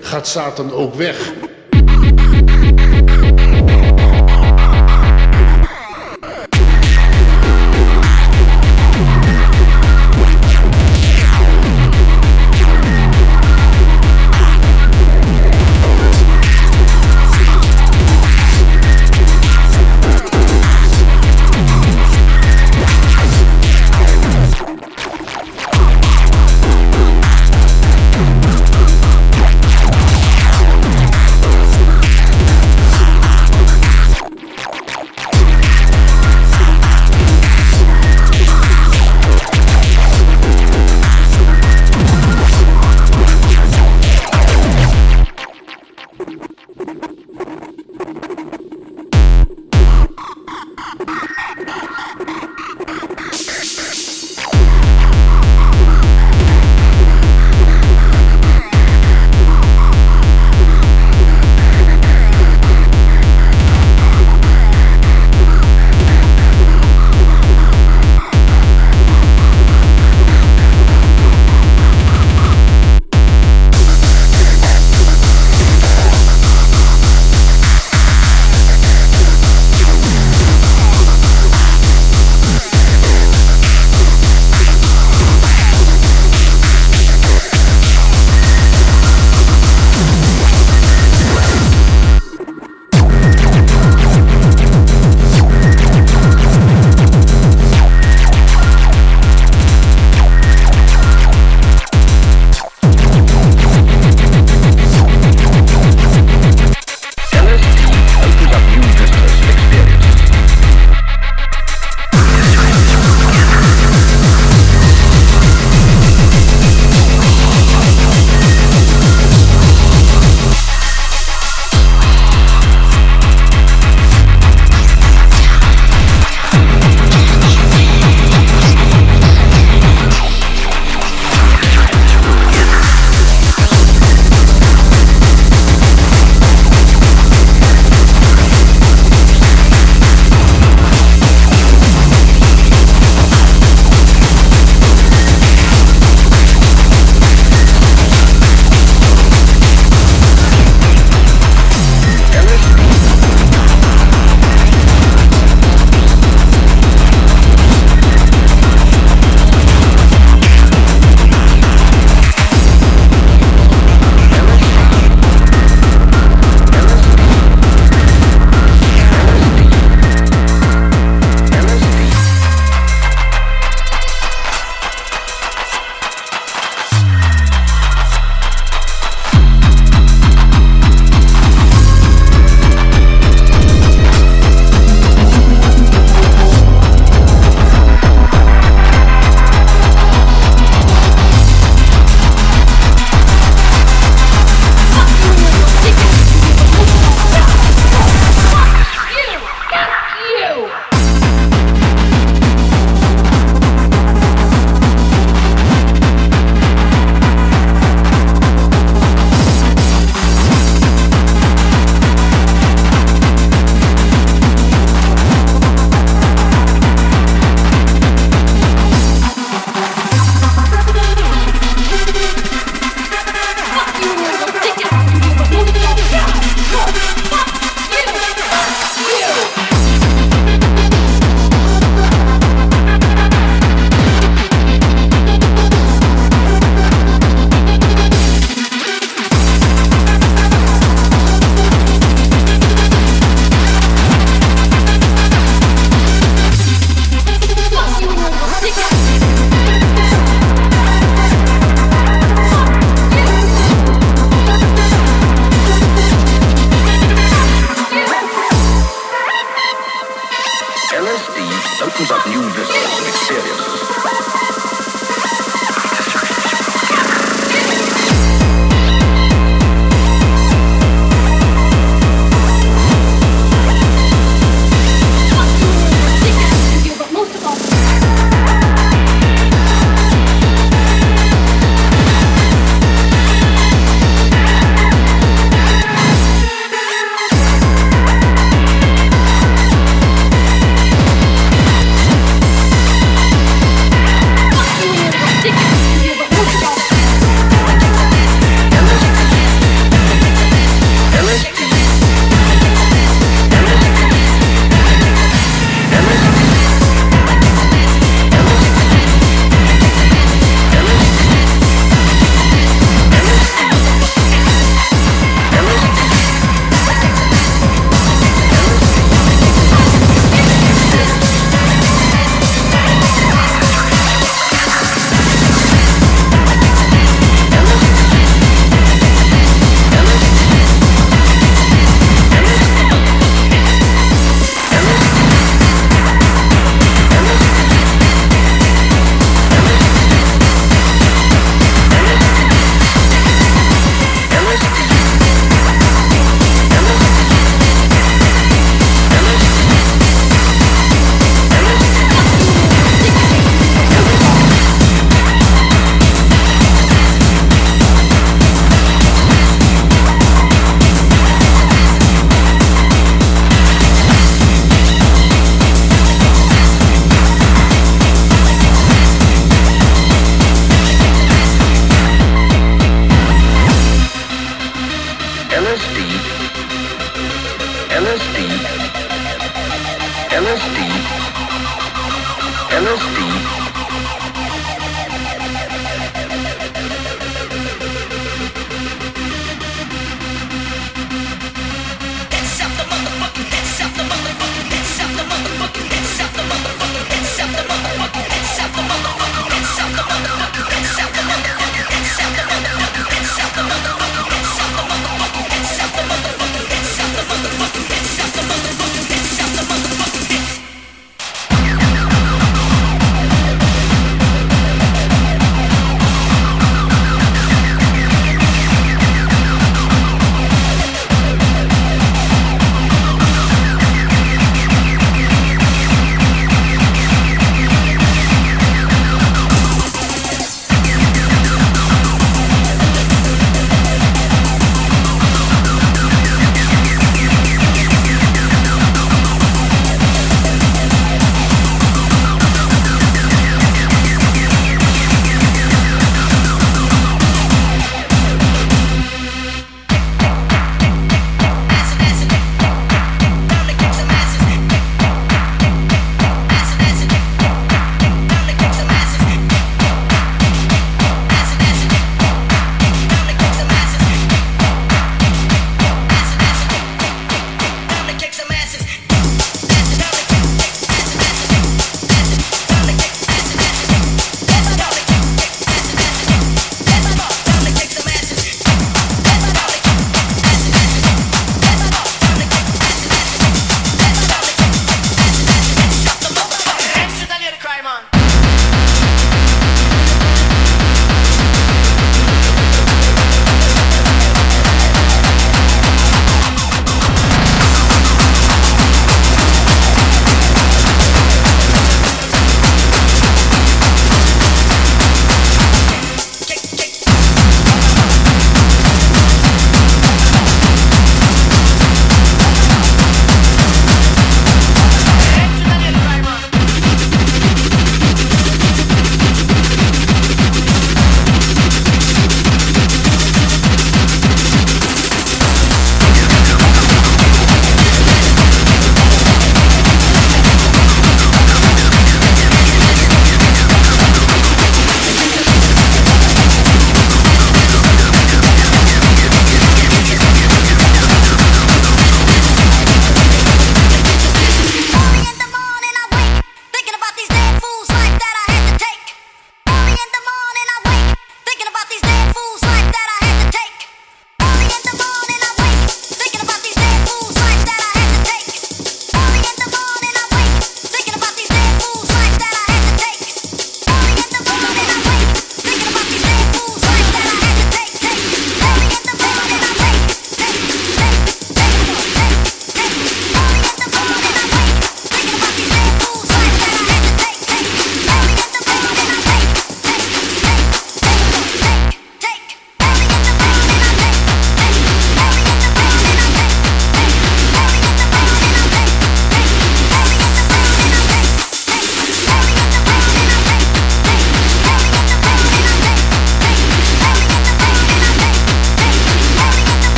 gaat Satan ook weg.